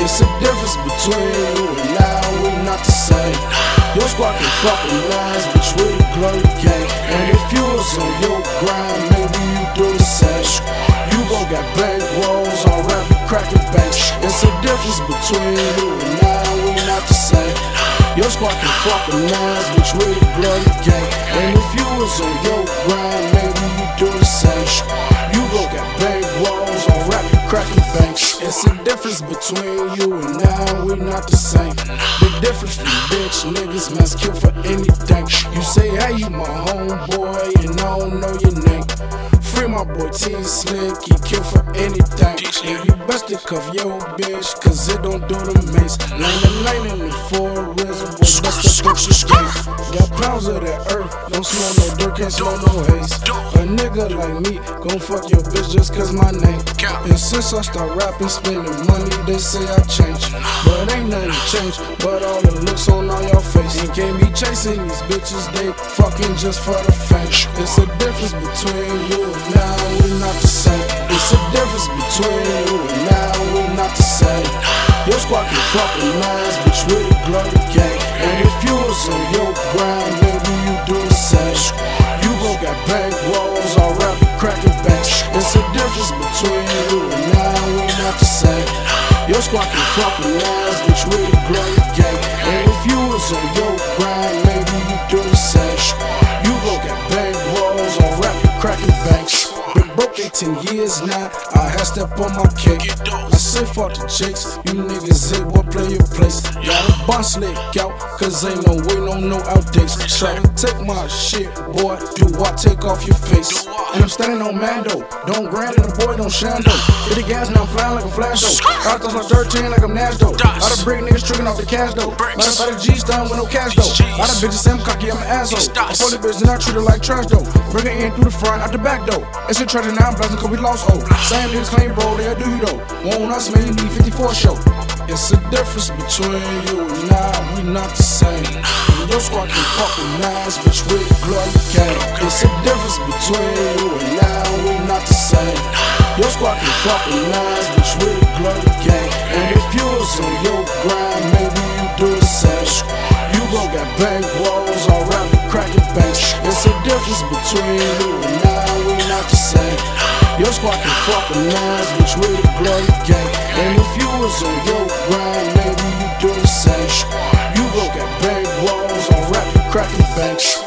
It's a difference between you and I, We're not the same. Your squad can fucking lies, bitch, we the glory gang. And if you was on your grind, maybe you do the same. You gon' get bankrolls on rap cracking banks. It's a difference between you and now, we not the same. Your squad can fuck with lines, bitch, we the glory gang. And if you was on your grind, maybe you do the same. You gon' got bank rolls on rapid cracking banks. It's a difference between you and now, we not the same. The difference from bitch niggas, man's kill for anything. You say, hey, you my homeboy, and I don't know your name. Free my boy T Slick, he kill for anything. And you best to cuff your bitch, cause it don't do the mace. Lane to lane in the forest, boy, best to put your game. Got pounds of that earth, don't smell no dirt, can't smell no haze. A nigga like me, gon' fuck your bitch just cause my name. And since I start rapping, spending money, they say I change. But ain't nothing changed, but all the looks on all your face. You can't be chasing these bitches, they fucking just for the fame. It's a difference between you and now, we're not the same. It's a difference between you and now, we're not the same. Your squad can fuck with lines, bitch, we the glory gang. And if you was on your grind, maybe you do the same. You gon' got bank rolls, all rapid cracking banks. It's a difference between you and now, we're not the same. Your squad can fuck with lines, bitch, we the glory gang. And if you was on your 18 years now, I had step on my cake. I say fuck the chicks, you niggas hit what play your place. Got a boss slick out, cause ain't no way, no no outdates. Try take my shit, boy, do I take off your face? And I'm standing on Mando, don't grant it, the boy don't shando. Hit the gas, now I'm flying like a flash though. I thought like 13 like I'm Nash though. Lot of brick niggas tricking off the cash though. Lot of, of G's done with no cash though. Lot of bitches say I'm cocky, I'm an asshole. I pull the bitch and I treat her like trash though. Bring her in through the front, out the back though. It's a treasure now, I'm blasting cause we lost hope. Same niggas claim bro, they a do though. Won't us, man, you need 54 show. It's a difference between you and I, we not the same. And your squad can fuck with nines, bitch, we the glory gang. It's a difference between you and I, we not the same. Your squad can fuck with nines, bitch, we the glory gang. And if you was on your grind, maybe you do the same. You gon' got bank rolls, all rapid cracking banks. It's a difference between Your squad can fuck with nines, bitch, we the glory gang. And if you was on your grind, maybe you do the same. You gon' got bank rolls, all rapid cracking banks.